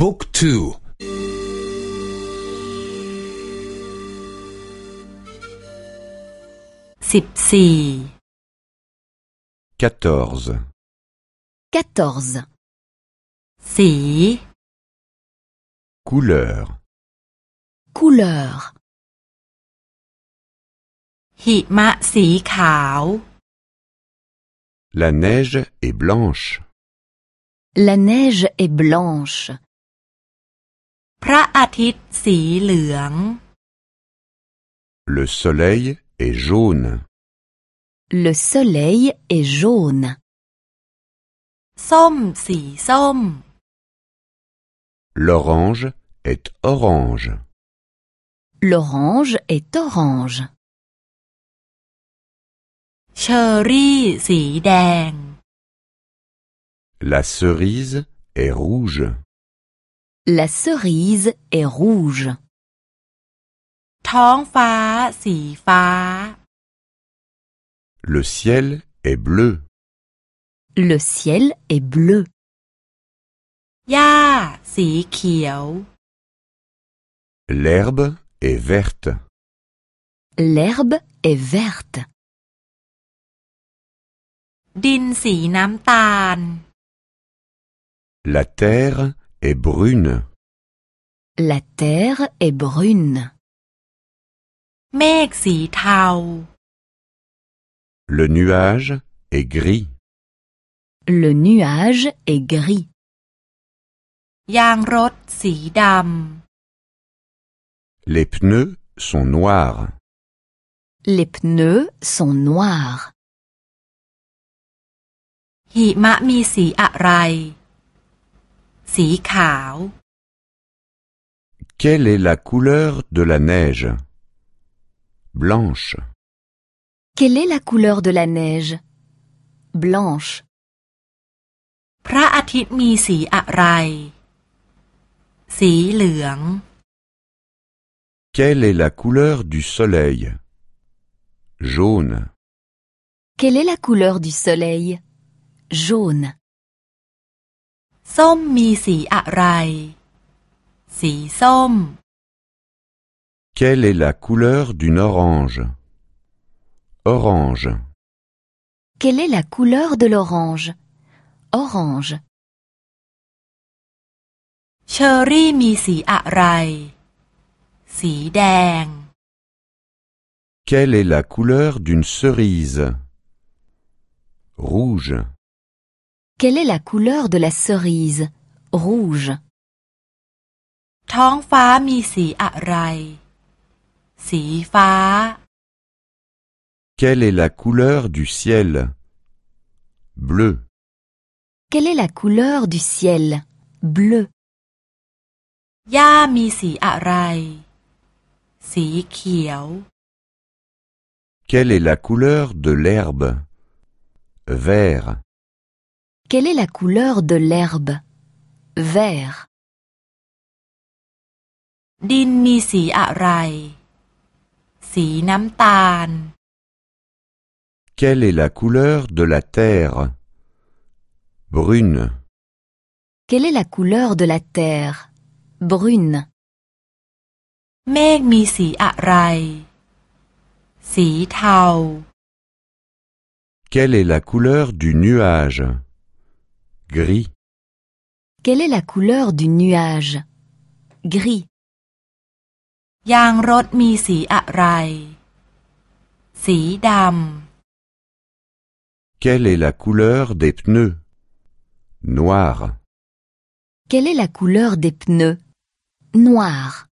บุ๊กทูสิบสี่ quatorze, quatorze, สี couleur, couleur, หิมะสีขาว la neige est blanche, la neige est blanche, พระอาทิตย์สีเหลือง le soleil est jaune, le soleil est jaune, ส้มสีส้ม l'orange est orange, l'orange est orange, เชอร์รี่สีแดง la cerise est rouge, la cerise est rouge, ท้องฟ้าสีฟ้า le ciel est bleu, le ciel est bleu, หญ้าสีเขียว l'herbe est verte, l'herbe est verte, ดินสีน้ำตาล la terre est brune. La terre est brune. Le nuage est gris. Le nuage est gris. Les pneus sont noirs. Les pneus sont noirs. สีอะไร สีขาว Quelle est la couleur de la neige Blanche. Quelle est la couleur de la neige Blanche. พระอาทิตย์มีสีอะไร สีเหลือง Quelle est la couleur du soleil Jaune. Quelle est la couleur du soleil Jaune. ส้มมีสีอะไร สีส้ม Quelle est la couleur d'une orange Orange. Quelle est la couleur de l'orange Orange. เชอร์รี่มีสีอะไร สีแดง Quelle est la couleur d'une cerise Rouge. Quelle est la couleur de la cerise Rouge. ท้องฟ้ามีสีอะไร สีฟ้า Quelle est la couleur du ciel Bleu. Quelle est la couleur du ciel Bleu. หญ้ามีสีอะไร สีเขียว Quelle est la couleur de l'herbe Vert. Quelle est la couleur de l'herbe? Vert. Din mi si arai. Si. Quelle est la couleur de la terre? Brune. Quelle est la couleur de la terre? Brune. Meg mi si arai. Si tau. Quelle est la couleur du nuage? Gris. Quelle est la couleur du nuage? Gris. Yang rot mi si. Si dam. Quelle est la couleur des pneus? Noir. Quelle est la couleur des pneus? Noir.